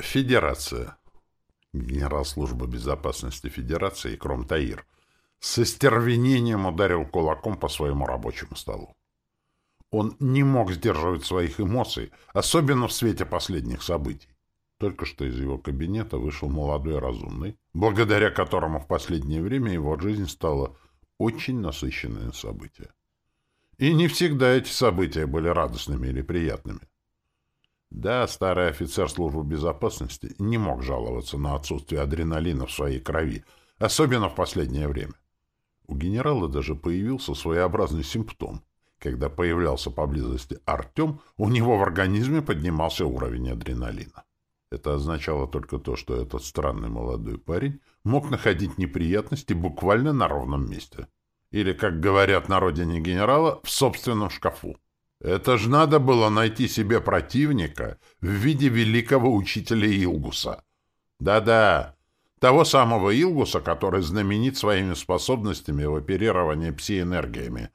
Федерация. Генерал службы безопасности Федерации Кром Таир с остервенением ударил кулаком по своему рабочему столу. Он не мог сдерживать своих эмоций, особенно в свете последних событий. Только что из его кабинета вышел молодой разумный, благодаря которому в последнее время его жизнь стала очень насыщенной события. И не всегда эти события были радостными или приятными. Да, старый офицер службы безопасности не мог жаловаться на отсутствие адреналина в своей крови, особенно в последнее время. У генерала даже появился своеобразный симптом. Когда появлялся поблизости Артем, у него в организме поднимался уровень адреналина. Это означало только то, что этот странный молодой парень мог находить неприятности буквально на ровном месте. Или, как говорят на родине генерала, в собственном шкафу. Это ж надо было найти себе противника в виде великого учителя Илгуса. Да-да, того самого Илгуса, который знаменит своими способностями в оперировании пси-энергиями,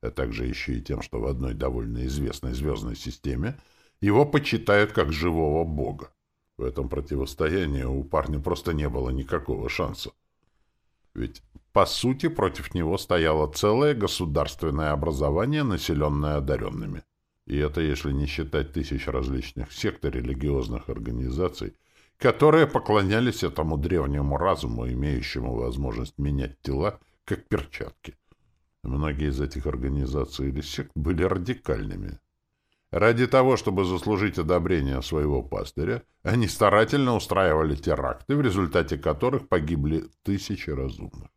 а также еще и тем, что в одной довольно известной звездной системе его почитают как живого бога. В этом противостоянии у парня просто не было никакого шанса. Ведь, по сути, против него стояло целое государственное образование, населенное одаренными. И это если не считать тысяч различных сект и религиозных организаций, которые поклонялись этому древнему разуму, имеющему возможность менять тела, как перчатки. Многие из этих организаций или сект были радикальными. Ради того, чтобы заслужить одобрение своего пастыря, они старательно устраивали теракты, в результате которых погибли тысячи разумных.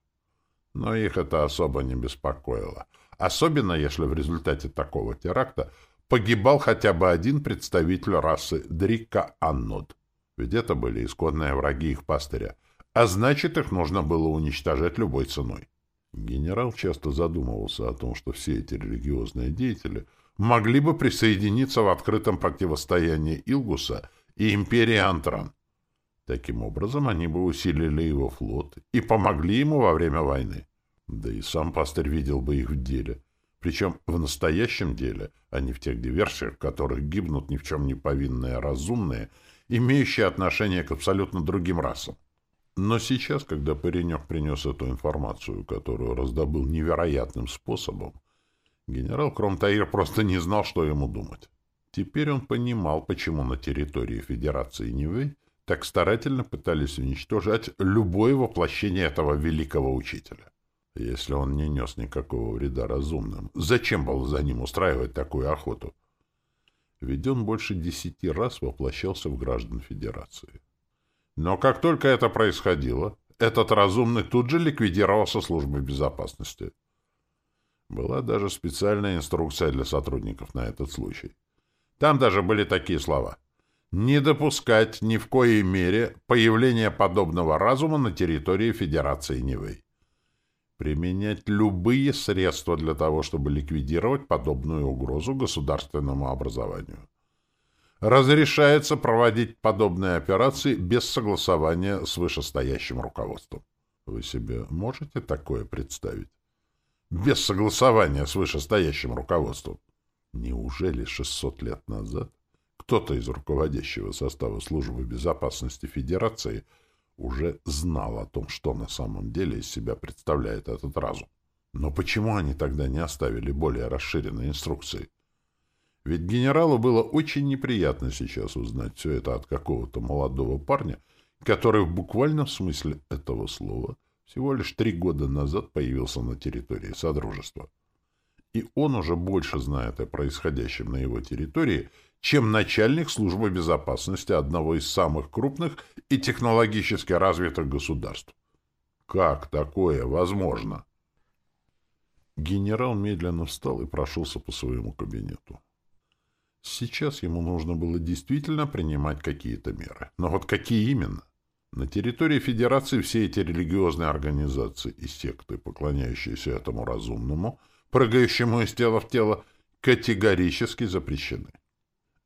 Но их это особо не беспокоило. Особенно, если в результате такого теракта погибал хотя бы один представитель расы Дрика Аннод. Ведь это были исконные враги их пастыря, а значит, их нужно было уничтожать любой ценой. Генерал часто задумывался о том, что все эти религиозные деятели – могли бы присоединиться в открытом противостоянии Илгуса и империи Антран. Таким образом, они бы усилили его флот и помогли ему во время войны. Да и сам пастырь видел бы их в деле. Причем в настоящем деле, а не в тех диверсиях, в которых гибнут ни в чем не повинные разумные, имеющие отношение к абсолютно другим расам. Но сейчас, когда паренек принес эту информацию, которую раздобыл невероятным способом, Генерал Кромтаир просто не знал, что ему думать. Теперь он понимал, почему на территории Федерации Нивы так старательно пытались уничтожать любое воплощение этого великого учителя. Если он не нес никакого вреда разумным, зачем было за ним устраивать такую охоту? Ведь он больше десяти раз воплощался в граждан Федерации. Но как только это происходило, этот разумный тут же ликвидировался службой безопасности. Была даже специальная инструкция для сотрудников на этот случай. Там даже были такие слова. Не допускать ни в коей мере появления подобного разума на территории Федерации Нивы. Применять любые средства для того, чтобы ликвидировать подобную угрозу государственному образованию. Разрешается проводить подобные операции без согласования с вышестоящим руководством. Вы себе можете такое представить? без согласования с вышестоящим руководством. Неужели 600 лет назад кто-то из руководящего состава службы безопасности Федерации уже знал о том, что на самом деле из себя представляет этот разум? Но почему они тогда не оставили более расширенные инструкции? Ведь генералу было очень неприятно сейчас узнать все это от какого-то молодого парня, который в буквальном смысле этого слова – всего лишь три года назад появился на территории Содружества. И он уже больше знает о происходящем на его территории, чем начальник службы безопасности одного из самых крупных и технологически развитых государств. Как такое возможно? Генерал медленно встал и прошелся по своему кабинету. Сейчас ему нужно было действительно принимать какие-то меры. Но вот какие именно? На территории Федерации все эти религиозные организации и секты, поклоняющиеся этому разумному, прыгающему из тела в тело, категорически запрещены.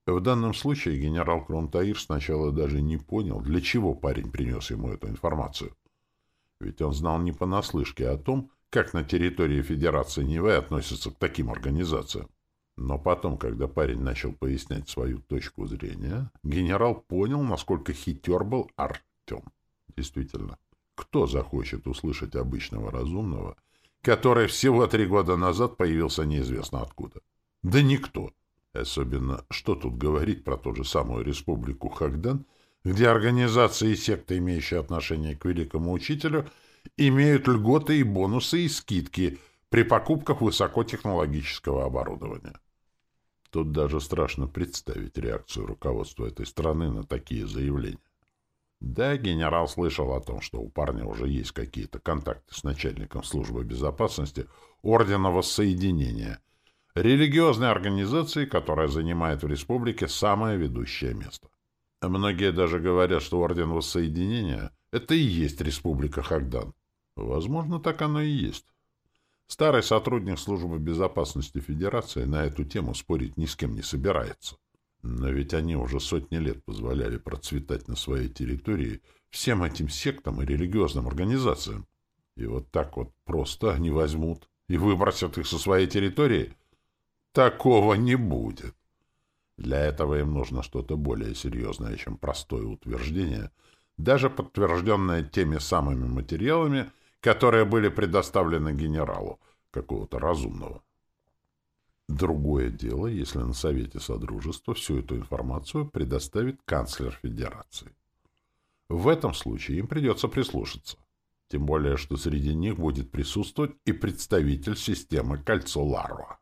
В данном случае генерал Кронтаир сначала даже не понял, для чего парень принес ему эту информацию. Ведь он знал не понаслышке о том, как на территории Федерации Нивы относятся к таким организациям. Но потом, когда парень начал пояснять свою точку зрения, генерал понял, насколько хитер был Артем. Действительно, кто захочет услышать обычного разумного, который всего три года назад появился неизвестно откуда? Да никто. Особенно, что тут говорить про ту же самую республику Хагдан, где организации и секты, имеющие отношение к великому учителю, имеют льготы и бонусы и скидки при покупках высокотехнологического оборудования. Тут даже страшно представить реакцию руководства этой страны на такие заявления. Да, генерал слышал о том, что у парня уже есть какие-то контакты с начальником службы безопасности Ордена Воссоединения, религиозной организации, которая занимает в республике самое ведущее место. Многие даже говорят, что Орден Воссоединения — это и есть Республика Хагдан. Возможно, так оно и есть. Старый сотрудник Службы безопасности Федерации на эту тему спорить ни с кем не собирается. Но ведь они уже сотни лет позволяли процветать на своей территории всем этим сектам и религиозным организациям. И вот так вот просто они возьмут и выбросят их со своей территории? Такого не будет. Для этого им нужно что-то более серьезное, чем простое утверждение, даже подтвержденное теми самыми материалами, которые были предоставлены генералу, какого-то разумного. Другое дело, если на Совете Содружества всю эту информацию предоставит канцлер Федерации. В этом случае им придется прислушаться. Тем более, что среди них будет присутствовать и представитель системы «Кольцо Ларуа».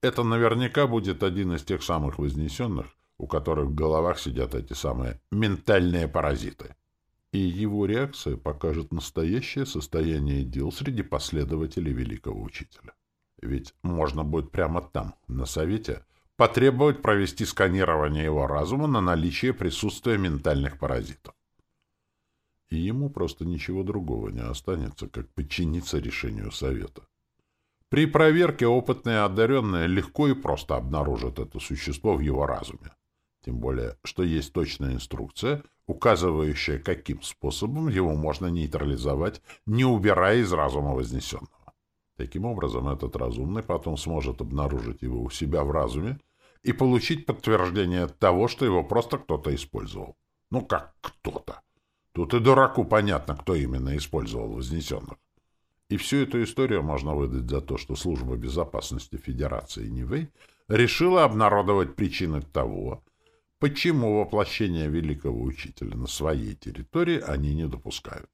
Это наверняка будет один из тех самых вознесенных, у которых в головах сидят эти самые ментальные паразиты и его реакция покажет настоящее состояние дел среди последователей великого учителя. Ведь можно будет прямо там, на совете, потребовать провести сканирование его разума на наличие присутствия ментальных паразитов. И ему просто ничего другого не останется, как подчиниться решению совета. При проверке опытные одаренные легко и просто обнаружат это существо в его разуме. Тем более, что есть точная инструкция, указывающая, каким способом его можно нейтрализовать, не убирая из разума вознесенного. Таким образом, этот разумный потом сможет обнаружить его у себя в разуме и получить подтверждение того, что его просто кто-то использовал. Ну как кто-то? Тут и дураку понятно, кто именно использовал вознесенных. И всю эту историю можно выдать за то, что Служба безопасности Федерации Нивэй решила обнародовать причины того, почему воплощение великого учителя на своей территории они не допускают.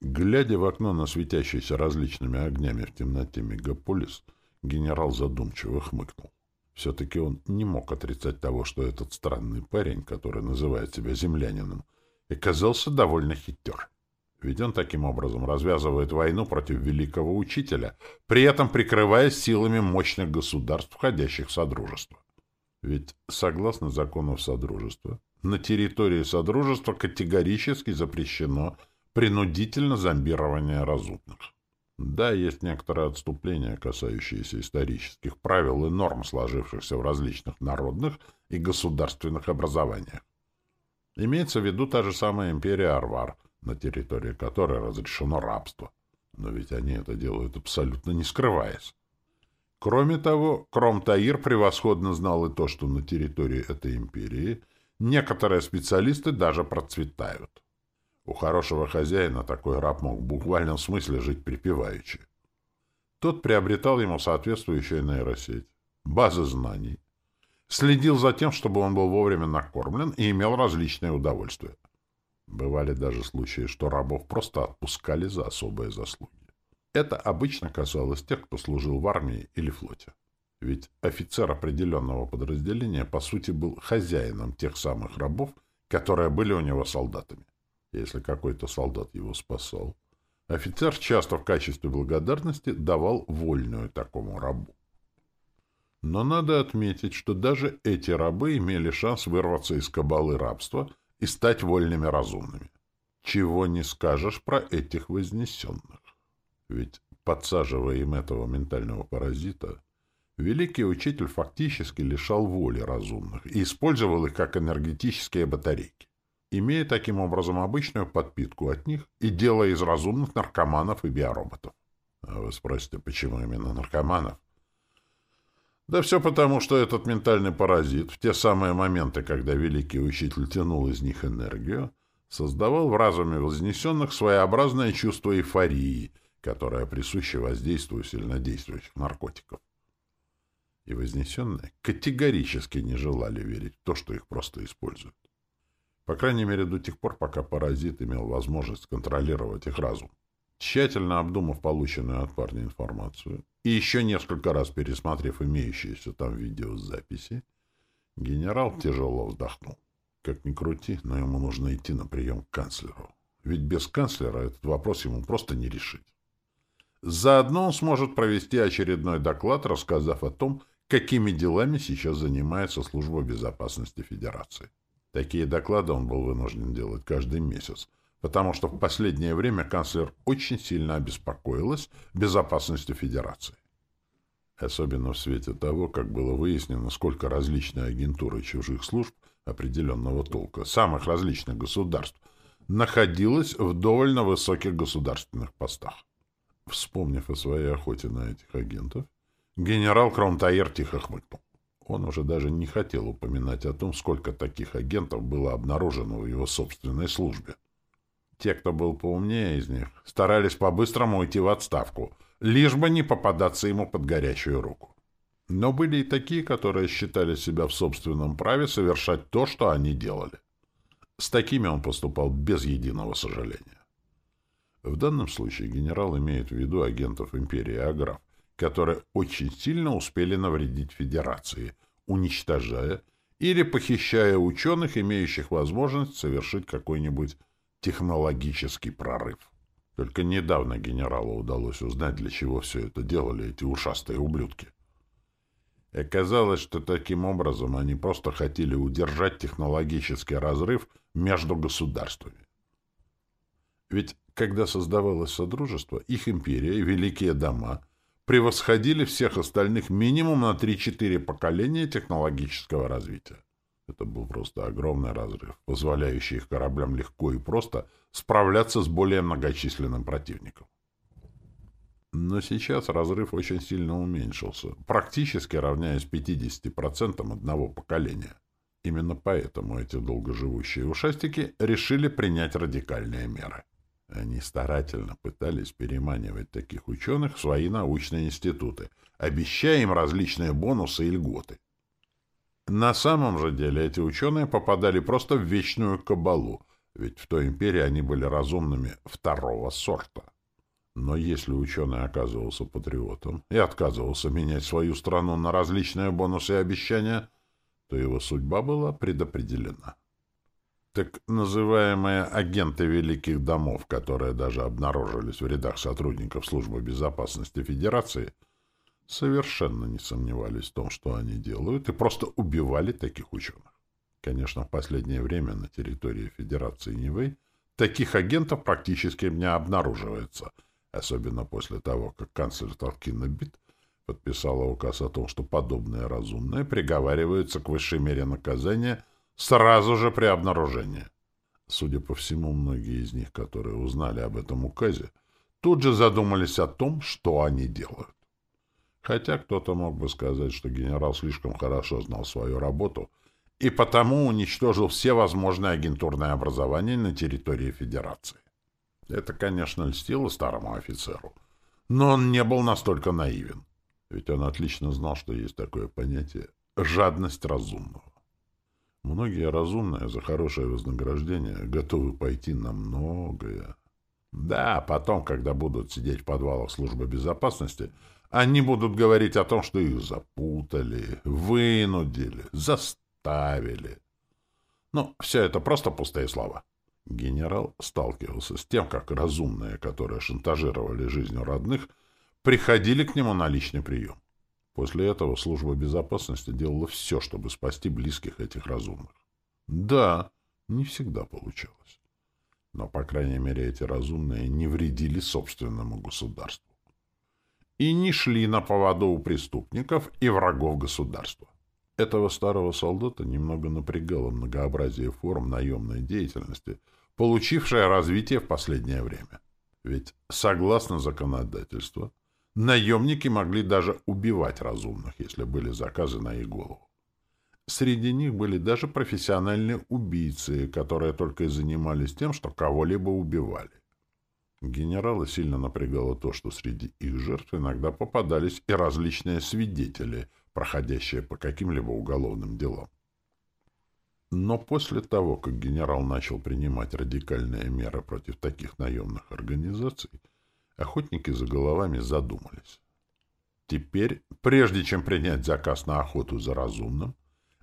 Глядя в окно на светящийся различными огнями в темноте мегаполис, генерал задумчиво хмыкнул. Все-таки он не мог отрицать того, что этот странный парень, который называет себя землянином, оказался довольно хитер. Ведь он таким образом развязывает войну против великого учителя, при этом прикрываясь силами мощных государств, входящих в Содружество. Ведь, согласно закону Содружества, на территории Содружества категорически запрещено принудительно зомбирование разумных. Да, есть некоторые отступления, касающиеся исторических правил и норм, сложившихся в различных народных и государственных образованиях. Имеется в виду та же самая империя Арвар, на территории которой разрешено рабство. Но ведь они это делают абсолютно не скрываясь. Кроме того, Кром-Таир превосходно знал и то, что на территории этой империи некоторые специалисты даже процветают. У хорошего хозяина такой раб мог в буквальном смысле жить припеваючи. Тот приобретал ему соответствующую нейросеть, базы знаний, следил за тем, чтобы он был вовремя накормлен и имел различные удовольствия. Бывали даже случаи, что рабов просто отпускали за особые заслуги. Это обычно касалось тех, кто служил в армии или флоте. Ведь офицер определенного подразделения, по сути, был хозяином тех самых рабов, которые были у него солдатами. Если какой-то солдат его спасал, офицер часто в качестве благодарности давал вольную такому рабу. Но надо отметить, что даже эти рабы имели шанс вырваться из кабалы рабства и стать вольными разумными. Чего не скажешь про этих вознесенных. Ведь, подсаживая им этого ментального паразита, великий учитель фактически лишал воли разумных и использовал их как энергетические батарейки, имея таким образом обычную подпитку от них и делая из разумных наркоманов и биороботов. А вы спросите, почему именно наркоманов? Да все потому, что этот ментальный паразит в те самые моменты, когда великий учитель тянул из них энергию, создавал в разуме вознесенных своеобразное чувство эйфории, которое присуще воздействию сильнодействующих наркотиков. И вознесенные категорически не желали верить в то, что их просто используют. По крайней мере, до тех пор, пока паразит имел возможность контролировать их разум. Тщательно обдумав полученную от парня информацию и еще несколько раз пересмотрев имеющиеся там видеозаписи, генерал тяжело вздохнул. Как ни крути, но ему нужно идти на прием к канцлеру. Ведь без канцлера этот вопрос ему просто не решить. Заодно он сможет провести очередной доклад, рассказав о том, какими делами сейчас занимается Служба безопасности Федерации. Такие доклады он был вынужден делать каждый месяц, потому что в последнее время канцлер очень сильно обеспокоилась безопасностью Федерации. Особенно в свете того, как было выяснено, сколько различные агентуры чужих служб определенного толка, самых различных государств, находилось в довольно высоких государственных постах. Вспомнив о своей охоте на этих агентов, генерал Кромтаир тихо хмыкнул. Он уже даже не хотел упоминать о том, сколько таких агентов было обнаружено в его собственной службе. Те, кто был поумнее из них, старались по-быстрому уйти в отставку, лишь бы не попадаться ему под горячую руку. Но были и такие, которые считали себя в собственном праве совершать то, что они делали. С такими он поступал без единого сожаления. В данном случае генерал имеет в виду агентов империи Аграф, которые очень сильно успели навредить Федерации, уничтожая или похищая ученых, имеющих возможность совершить какой-нибудь технологический прорыв. Только недавно генералу удалось узнать, для чего все это делали эти ушастые ублюдки. И оказалось, что таким образом они просто хотели удержать технологический разрыв между государствами. Ведь когда создавалось Содружество, их империя и великие дома превосходили всех остальных минимум на 3-4 поколения технологического развития. Это был просто огромный разрыв, позволяющий их кораблям легко и просто справляться с более многочисленным противником. Но сейчас разрыв очень сильно уменьшился, практически равняясь 50% одного поколения. Именно поэтому эти долгоживущие ушастики решили принять радикальные меры. Они старательно пытались переманивать таких ученых в свои научные институты, обещая им различные бонусы и льготы. На самом же деле эти ученые попадали просто в вечную кабалу, ведь в той империи они были разумными второго сорта. Но если ученый оказывался патриотом и отказывался менять свою страну на различные бонусы и обещания, то его судьба была предопределена. Так называемые агенты великих домов, которые даже обнаружились в рядах сотрудников Службы безопасности Федерации – совершенно не сомневались в том, что они делают, и просто убивали таких ученых. Конечно, в последнее время на территории Федерации Нивэй таких агентов практически не обнаруживается, особенно после того, как канцлер Толкина Бит подписала указ о том, что подобные разумные приговариваются к высшей мере наказания сразу же при обнаружении. Судя по всему, многие из них, которые узнали об этом указе, тут же задумались о том, что они делают. Хотя кто-то мог бы сказать, что генерал слишком хорошо знал свою работу и потому уничтожил все возможные агентурные образования на территории Федерации. Это, конечно, льстило старому офицеру, но он не был настолько наивен, ведь он отлично знал, что есть такое понятие «жадность разумного». Многие разумные за хорошее вознаграждение готовы пойти на многое. Да, потом, когда будут сидеть в подвалах службы безопасности – они будут говорить о том, что их запутали, вынудили, заставили. Но все это просто пустые слова. Генерал сталкивался с тем, как разумные, которые шантажировали жизнью родных, приходили к нему на личный прием. После этого служба безопасности делала все, чтобы спасти близких этих разумных. Да, не всегда получалось. Но, по крайней мере, эти разумные не вредили собственному государству и не шли на поводу у преступников и врагов государства. Этого старого солдата немного напрягало многообразие форм наемной деятельности, получившее развитие в последнее время. Ведь, согласно законодательству, наемники могли даже убивать разумных, если были заказы на их голову. Среди них были даже профессиональные убийцы, которые только и занимались тем, что кого-либо убивали. Генерала сильно напрягало то, что среди их жертв иногда попадались и различные свидетели, проходящие по каким-либо уголовным делам. Но после того, как генерал начал принимать радикальные меры против таких наемных организаций, охотники за головами задумались. Теперь, прежде чем принять заказ на охоту за разумным,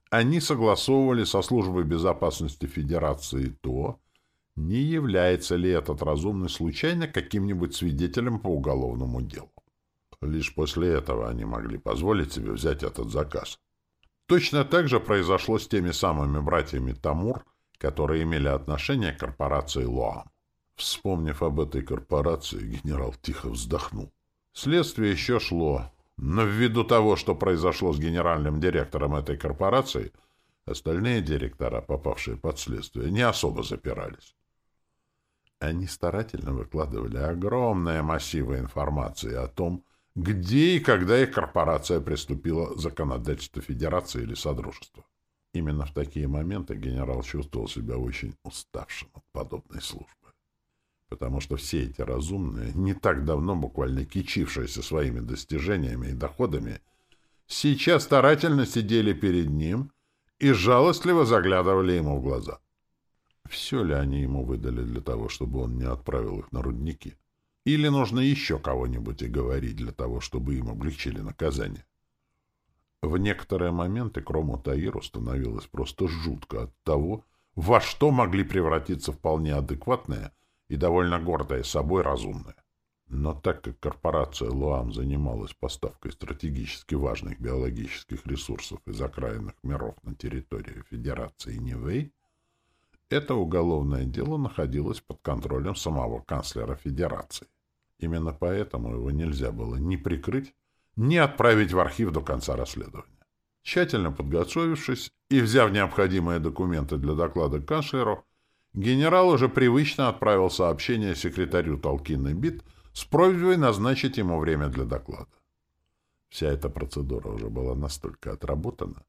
они согласовывали со службой безопасности Федерации то, не является ли этот разумный случайно каким-нибудь свидетелем по уголовному делу. Лишь после этого они могли позволить себе взять этот заказ. Точно так же произошло с теми самыми братьями Тамур, которые имели отношение к корпорации Лоам. Вспомнив об этой корпорации, генерал тихо вздохнул. Следствие еще шло, но ввиду того, что произошло с генеральным директором этой корпорации, остальные директора, попавшие под следствие, не особо запирались. Они старательно выкладывали огромные массивы информации о том, где и когда их корпорация приступила к законодательству Федерации или Содружества. Именно в такие моменты генерал чувствовал себя очень уставшим от подобной службы. Потому что все эти разумные, не так давно буквально кичившиеся своими достижениями и доходами, сейчас старательно сидели перед ним и жалостливо заглядывали ему в глаза. Все ли они ему выдали для того, чтобы он не отправил их на рудники? Или нужно еще кого-нибудь и говорить для того, чтобы им облегчили наказание? В некоторые моменты Крому Таиру становилось просто жутко от того, во что могли превратиться вполне адекватные и довольно гордые собой разумные. Но так как корпорация Луам занималась поставкой стратегически важных биологических ресурсов из окраинных миров на территорию Федерации Нивэй, это уголовное дело находилось под контролем самого канцлера Федерации. Именно поэтому его нельзя было ни прикрыть, ни отправить в архив до конца расследования. Тщательно подготовившись и взяв необходимые документы для доклада канцлеру, генерал уже привычно отправил сообщение секретарю Толкина Бит с просьбой назначить ему время для доклада. Вся эта процедура уже была настолько отработана,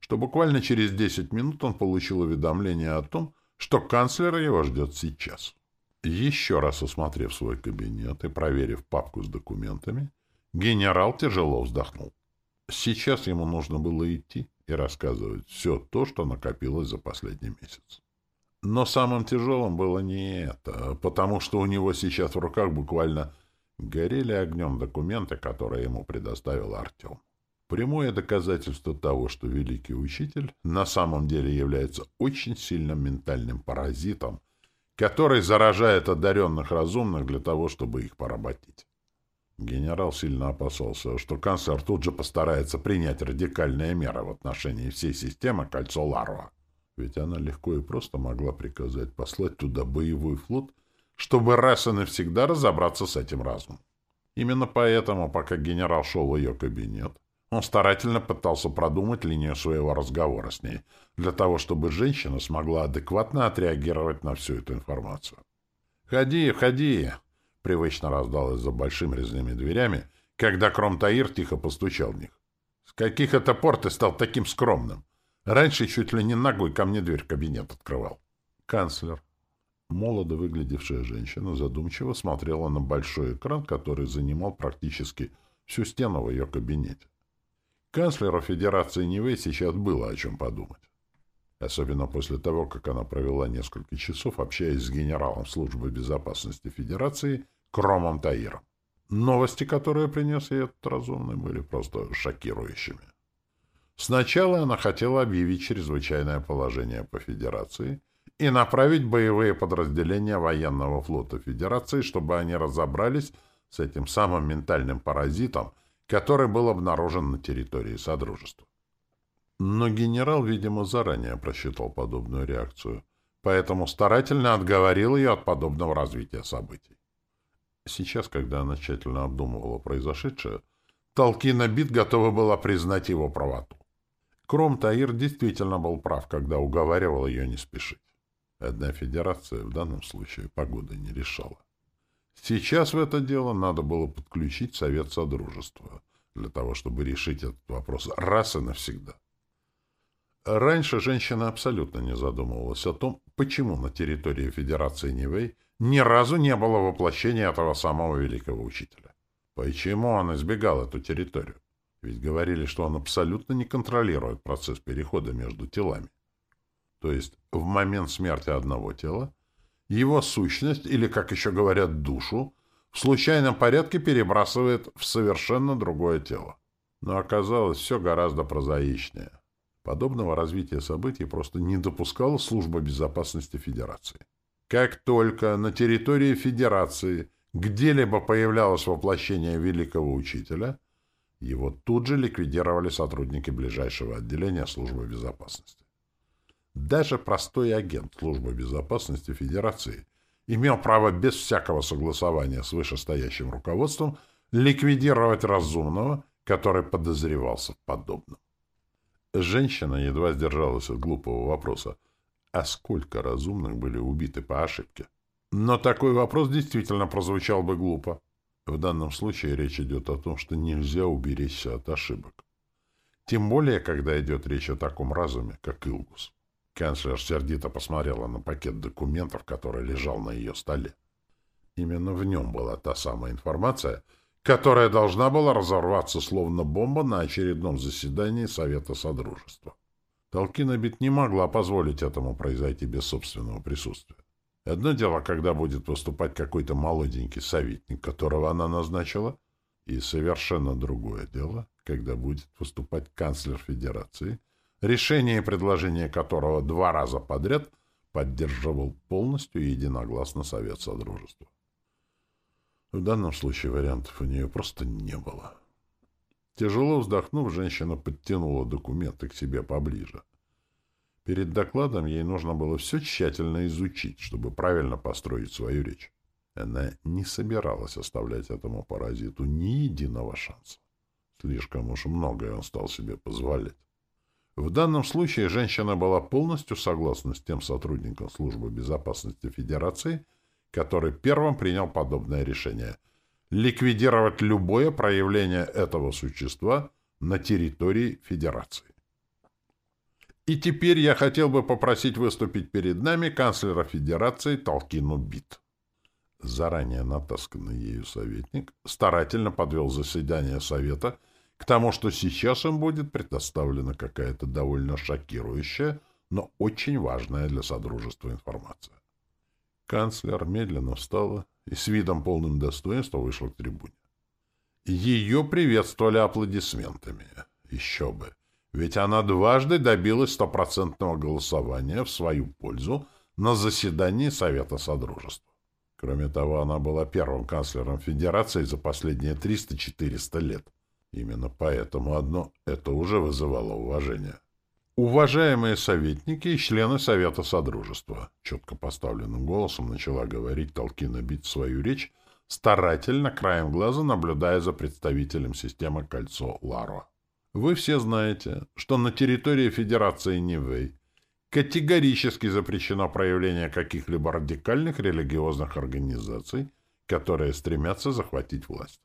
что буквально через 10 минут он получил уведомление о том, что канцлер его ждет сейчас. Еще раз осмотрев свой кабинет и проверив папку с документами, генерал тяжело вздохнул. Сейчас ему нужно было идти и рассказывать все то, что накопилось за последний месяц. Но самым тяжелым было не это, потому что у него сейчас в руках буквально горели огнем документы, которые ему предоставил Артем. Прямое доказательство того, что великий учитель на самом деле является очень сильным ментальным паразитом, который заражает одаренных разумных для того, чтобы их поработить. Генерал сильно опасался, что канцлер тут же постарается принять радикальные меры в отношении всей системы кольцо Ларва. Ведь она легко и просто могла приказать послать туда боевой флот, чтобы раз и навсегда разобраться с этим разумом. Именно поэтому, пока генерал шел в ее кабинет, он старательно пытался продумать линию своего разговора с ней, для того, чтобы женщина смогла адекватно отреагировать на всю эту информацию. «Ходи, ходи!» — привычно раздалось за большими резными дверями, когда Кромтаир тихо постучал в них. «С каких это пор ты стал таким скромным? Раньше чуть ли не ногой ко мне дверь кабинет открывал». «Канцлер». Молодо выглядевшая женщина задумчиво смотрела на большой экран, который занимал практически всю стену в ее кабинете. Канцлеру Федерации Нивы сейчас было о чем подумать. Особенно после того, как она провела несколько часов, общаясь с генералом службы безопасности Федерации Кромом Таиром. Новости, которые принес ей этот разумный, были просто шокирующими. Сначала она хотела объявить чрезвычайное положение по Федерации и направить боевые подразделения военного флота Федерации, чтобы они разобрались с этим самым ментальным паразитом, который был обнаружен на территории Содружества. Но генерал, видимо, заранее просчитал подобную реакцию, поэтому старательно отговорил ее от подобного развития событий. Сейчас, когда она тщательно обдумывала произошедшее, Толкина Бит готова была признать его правоту. Кром Таир действительно был прав, когда уговаривал ее не спешить. Одна федерация в данном случае погоды не решала. Сейчас в это дело надо было подключить Совет Содружества для того, чтобы решить этот вопрос раз и навсегда. Раньше женщина абсолютно не задумывалась о том, почему на территории Федерации Нивэй ни разу не было воплощения этого самого великого учителя. Почему он избегал эту территорию? Ведь говорили, что он абсолютно не контролирует процесс перехода между телами. То есть в момент смерти одного тела его сущность, или, как еще говорят, душу, в случайном порядке перебрасывает в совершенно другое тело. Но оказалось все гораздо прозаичнее. Подобного развития событий просто не допускала Служба безопасности Федерации. Как только на территории Федерации где-либо появлялось воплощение великого учителя, его тут же ликвидировали сотрудники ближайшего отделения Службы безопасности. Даже простой агент Службы безопасности Федерации имел право без всякого согласования с вышестоящим руководством ликвидировать разумного, который подозревался в подобном. Женщина едва сдержалась от глупого вопроса, а сколько разумных были убиты по ошибке? Но такой вопрос действительно прозвучал бы глупо. В данном случае речь идет о том, что нельзя уберечься от ошибок. Тем более, когда идет речь о таком разуме, как Илгус. Канцлер сердито посмотрела на пакет документов, который лежал на ее столе. Именно в нем была та самая информация, которая должна была разорваться словно бомба на очередном заседании Совета Содружества. Толкинобит не могла позволить этому произойти без собственного присутствия. Одно дело, когда будет выступать какой-то молоденький советник, которого она назначила, и совершенно другое дело, когда будет выступать канцлер Федерации — решение и предложение которого два раза подряд поддерживал полностью единогласно Совет Содружества. В данном случае вариантов у нее просто не было. Тяжело вздохнув, женщина подтянула документы к себе поближе. Перед докладом ей нужно было все тщательно изучить, чтобы правильно построить свою речь. Она не собиралась оставлять этому паразиту ни единого шанса. Слишком уж многое он стал себе позволять. В данном случае женщина была полностью согласна с тем сотрудником Службы безопасности Федерации, который первым принял подобное решение — ликвидировать любое проявление этого существа на территории Федерации. И теперь я хотел бы попросить выступить перед нами канцлера Федерации Толкину Бит. Заранее натасканный ею советник старательно подвел заседание Совета — к тому, что сейчас им будет предоставлена какая-то довольно шокирующая, но очень важная для Содружества информация. Канцлер медленно встала и с видом полным достоинства вышла к трибуне. Ее приветствовали аплодисментами. Еще бы. Ведь она дважды добилась стопроцентного голосования в свою пользу на заседании Совета Содружества. Кроме того, она была первым канцлером Федерации за последние 300-400 лет — Именно поэтому одно это уже вызывало уважение. «Уважаемые советники и члены Совета Содружества», четко поставленным голосом начала говорить Толкина Бит свою речь, старательно, краем глаза наблюдая за представителем системы «Кольцо Ларо». «Вы все знаете, что на территории Федерации Нивэй категорически запрещено проявление каких-либо радикальных религиозных организаций, которые стремятся захватить власть.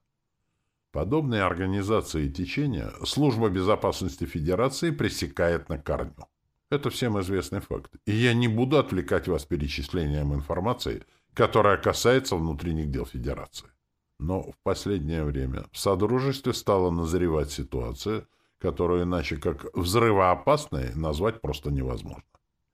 Подобные организации и течения Служба безопасности Федерации пресекает на корню. Это всем известный факт. И я не буду отвлекать вас перечислением информации, которая касается внутренних дел Федерации. Но в последнее время в Содружестве стала назревать ситуация, которую иначе как взрывоопасной назвать просто невозможно.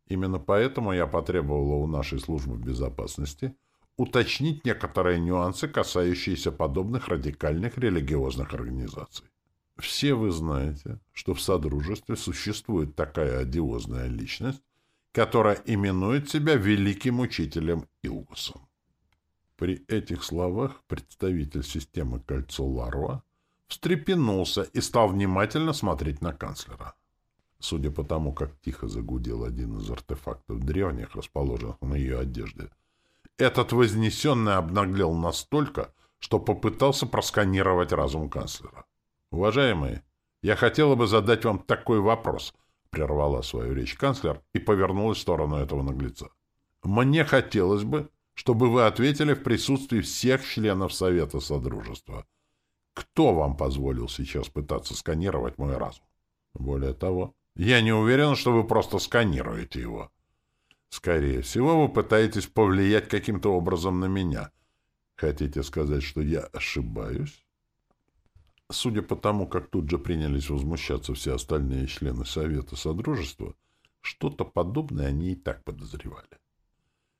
Именно поэтому я потребовала у нашей службы безопасности – уточнить некоторые нюансы, касающиеся подобных радикальных религиозных организаций. Все вы знаете, что в Содружестве существует такая одиозная личность, которая именует себя великим учителем Илгусом. При этих словах представитель системы «Кольцо Ларуа» встрепенулся и стал внимательно смотреть на канцлера. Судя по тому, как тихо загудел один из артефактов древних, расположенных на ее одежде, этот вознесенный обнаглел настолько, что попытался просканировать разум канцлера. «Уважаемые, я хотела бы задать вам такой вопрос», — прервала свою речь канцлер и повернулась в сторону этого наглеца. «Мне хотелось бы, чтобы вы ответили в присутствии всех членов Совета Содружества. Кто вам позволил сейчас пытаться сканировать мой разум? Более того, я не уверен, что вы просто сканируете его. Скорее всего, вы пытаетесь повлиять каким-то образом на меня. Хотите сказать, что я ошибаюсь? Судя по тому, как тут же принялись возмущаться все остальные члены Совета Содружества, что-то подобное они и так подозревали.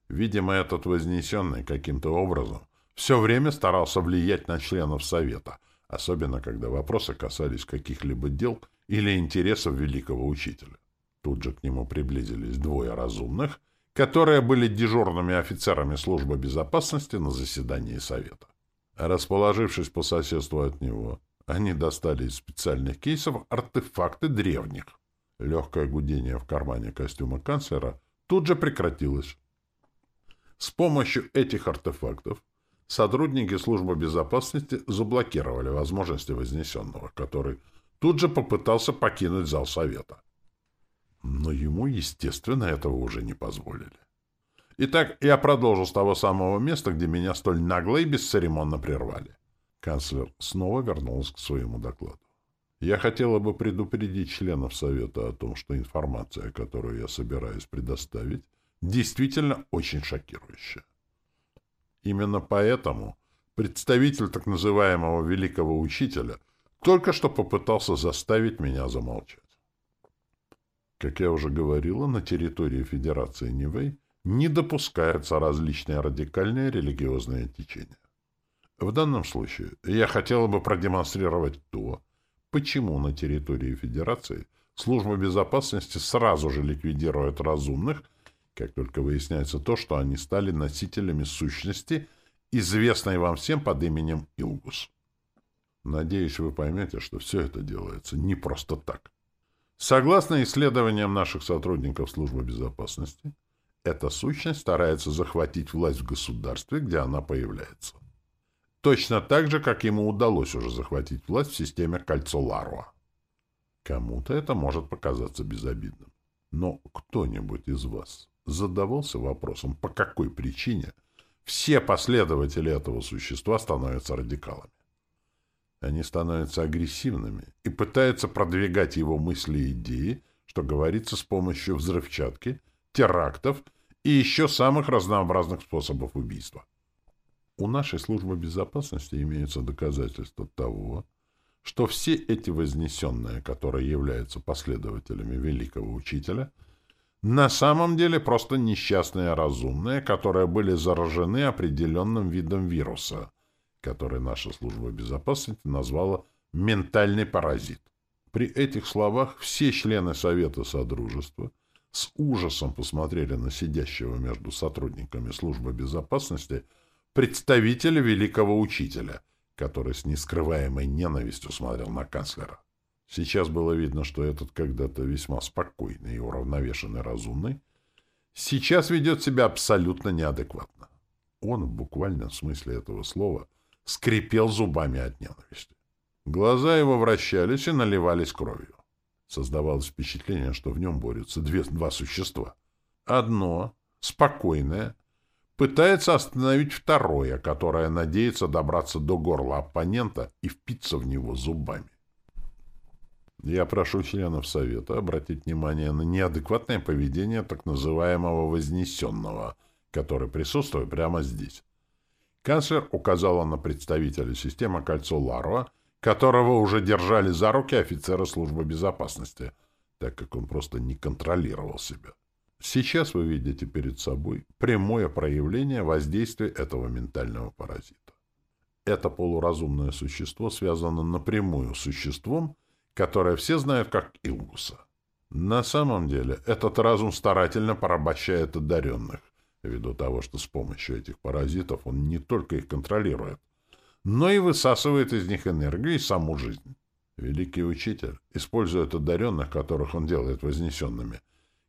Видимо, этот вознесенный каким-то образом все время старался влиять на членов Совета, особенно когда вопросы касались каких-либо дел или интересов великого учителя. Тут же к нему приблизились двое разумных, которые были дежурными офицерами службы безопасности на заседании Совета. Расположившись по соседству от него, они достали из специальных кейсов артефакты древних. Легкое гудение в кармане костюма канцлера тут же прекратилось. С помощью этих артефактов сотрудники службы безопасности заблокировали возможности Вознесенного, который тут же попытался покинуть зал совета. Но ему, естественно, этого уже не позволили. Итак, я продолжу с того самого места, где меня столь нагло и бесцеремонно прервали. Канцлер снова вернулся к своему докладу. Я хотела бы предупредить членов Совета о том, что информация, которую я собираюсь предоставить, действительно очень шокирующая. Именно поэтому представитель так называемого великого учителя только что попытался заставить меня замолчать. Как я уже говорила, на территории Федерации Нивэй не допускаются различные радикальные религиозные течения. В данном случае я хотела бы продемонстрировать то, почему на территории Федерации служба безопасности сразу же ликвидирует разумных, как только выясняется то, что они стали носителями сущности, известной вам всем под именем Илгус. Надеюсь, вы поймете, что все это делается не просто так. Согласно исследованиям наших сотрудников службы безопасности, эта сущность старается захватить власть в государстве, где она появляется. Точно так же, как ему удалось уже захватить власть в системе кольцо Ларуа. Кому-то это может показаться безобидным. Но кто-нибудь из вас задавался вопросом, по какой причине все последователи этого существа становятся радикалами? Они становятся агрессивными и пытаются продвигать его мысли и идеи, что говорится с помощью взрывчатки, терактов и еще самых разнообразных способов убийства. У нашей службы безопасности имеются доказательства того, что все эти вознесенные, которые являются последователями великого учителя, на самом деле просто несчастные разумные, которые были заражены определенным видом вируса – который наша служба безопасности назвала «ментальный паразит». При этих словах все члены Совета Содружества с ужасом посмотрели на сидящего между сотрудниками службы безопасности представителя великого учителя, который с нескрываемой ненавистью смотрел на канцлера. Сейчас было видно, что этот когда-то весьма спокойный и уравновешенный разумный сейчас ведет себя абсолютно неадекватно. Он в буквальном смысле этого слова – скрипел зубами от ненависти. Глаза его вращались и наливались кровью. Создавалось впечатление, что в нем борются две, два существа. Одно, спокойное, пытается остановить второе, которое надеется добраться до горла оппонента и впиться в него зубами. Я прошу членов Совета обратить внимание на неадекватное поведение так называемого «вознесенного», который присутствует прямо здесь. Канцлер указала на представителя системы «Кольцо Ларуа», которого уже держали за руки офицеры службы безопасности, так как он просто не контролировал себя. Сейчас вы видите перед собой прямое проявление воздействия этого ментального паразита. Это полуразумное существо связано напрямую с существом, которое все знают как Илгуса. На самом деле этот разум старательно порабощает одаренных, ввиду того, что с помощью этих паразитов он не только их контролирует, но и высасывает из них энергию и саму жизнь. Великий учитель использует одаренных, которых он делает вознесенными,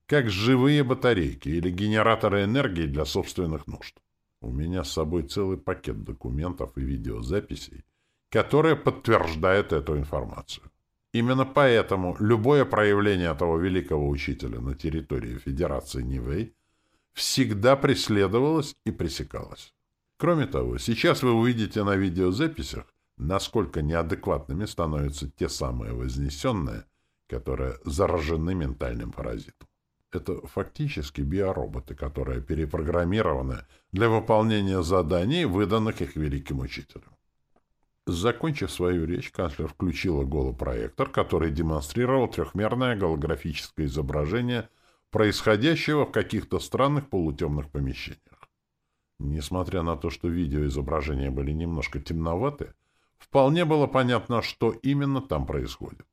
как живые батарейки или генераторы энергии для собственных нужд. У меня с собой целый пакет документов и видеозаписей, которые подтверждают эту информацию. Именно поэтому любое проявление этого великого учителя на территории Федерации Нивэй всегда преследовалось и пресекалось. Кроме того, сейчас вы увидите на видеозаписях, насколько неадекватными становятся те самые вознесенные, которые заражены ментальным паразитом. Это фактически биороботы, которые перепрограммированы для выполнения заданий, выданных их великим учителем. Закончив свою речь, канцлер включила голопроектор, который демонстрировал трехмерное голографическое изображение происходящего в каких-то странных полутемных помещениях. Несмотря на то, что видеоизображения были немножко темноваты, вполне было понятно, что именно там происходит.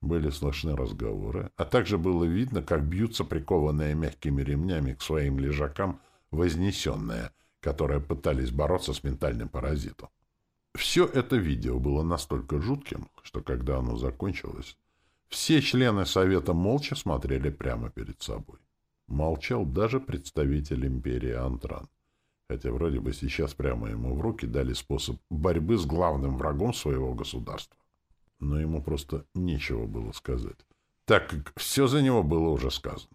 Были слышны разговоры, а также было видно, как бьются прикованные мягкими ремнями к своим лежакам вознесенные, которые пытались бороться с ментальным паразитом. Все это видео было настолько жутким, что когда оно закончилось, все члены Совета молча смотрели прямо перед собой. Молчал даже представитель империи Антран, хотя вроде бы сейчас прямо ему в руки дали способ борьбы с главным врагом своего государства но ему просто нечего было сказать, так как все за него было уже сказано.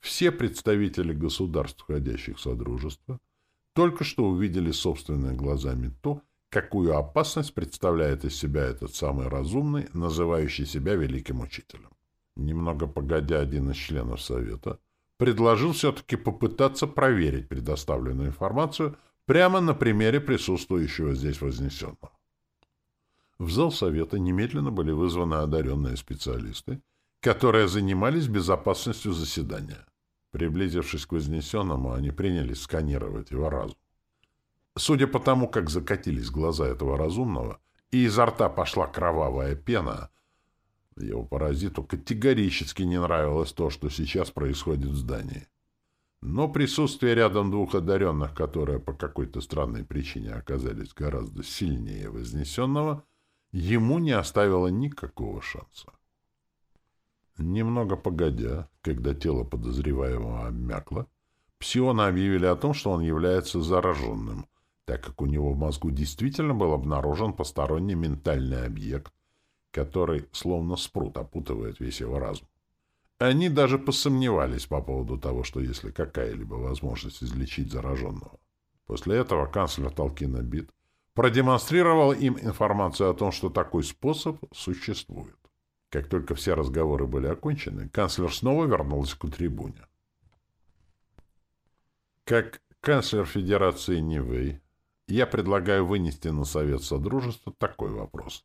Все представители государств, входящих в Содружество, только что увидели собственными глазами то, какую опасность представляет из себя этот самый разумный, называющий себя великим учителем. Немного погодя, один из членов Совета предложил все-таки попытаться проверить предоставленную информацию прямо на примере присутствующего здесь Вознесенного. В зал совета немедленно были вызваны одаренные специалисты, которые занимались безопасностью заседания. Приблизившись к Вознесенному, они принялись сканировать его разум. Судя по тому, как закатились глаза этого разумного, и изо рта пошла кровавая пена, его паразиту категорически не нравилось то, что сейчас происходит в здании. Но присутствие рядом двух одаренных, которые по какой-то странной причине оказались гораздо сильнее Вознесенного, ему не оставило никакого шанса. Немного погодя, когда тело подозреваемого обмякло, псиона объявили о том, что он является зараженным, так как у него в мозгу действительно был обнаружен посторонний ментальный объект, который словно спрут опутывает весь его разум. Они даже посомневались по поводу того, что если какая-либо возможность излечить зараженного. После этого канцлер Толкина Бит продемонстрировал им информацию о том, что такой способ существует. Как только все разговоры были окончены, канцлер снова вернулся к трибуне. Как канцлер Федерации Нивэй, я предлагаю вынести на Совет Содружества такой вопрос.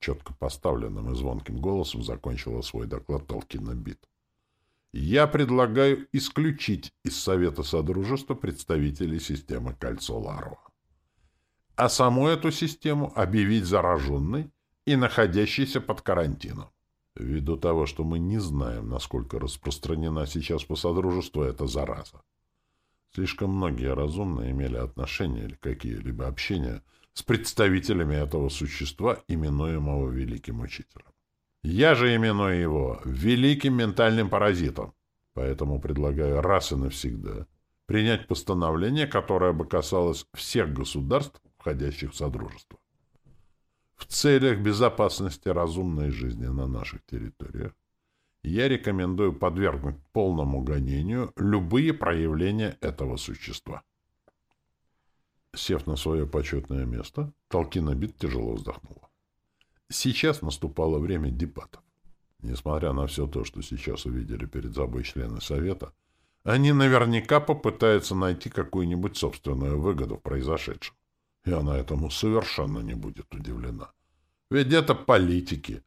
Четко поставленным и звонким голосом закончила свой доклад Толкина Бит. Я предлагаю исключить из Совета Содружества представителей системы Кольцо Ларова а саму эту систему объявить зараженной и находящейся под карантином. Ввиду того, что мы не знаем, насколько распространена сейчас по Содружеству эта зараза. Слишком многие разумные имели отношения или какие-либо общения с представителями этого существа, именуемого Великим Учителем. Я же именую его Великим Ментальным Паразитом, поэтому предлагаю раз и навсегда принять постановление, которое бы касалось всех государств, входящих в Содружество. В целях безопасности разумной жизни на наших территориях я рекомендую подвергнуть полному гонению любые проявления этого существа. Сев на свое почетное место, Толкина Бит тяжело вздохнула. Сейчас наступало время дебатов. Несмотря на все то, что сейчас увидели перед собой члены Совета, они наверняка попытаются найти какую-нибудь собственную выгоду в произошедшем. И она этому совершенно не будет удивлена. Ведь это политики.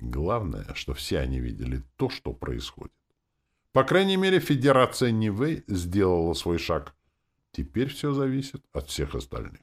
Главное, что все они видели то, что происходит. По крайней мере, Федерация Нивэй сделала свой шаг. Теперь все зависит от всех остальных.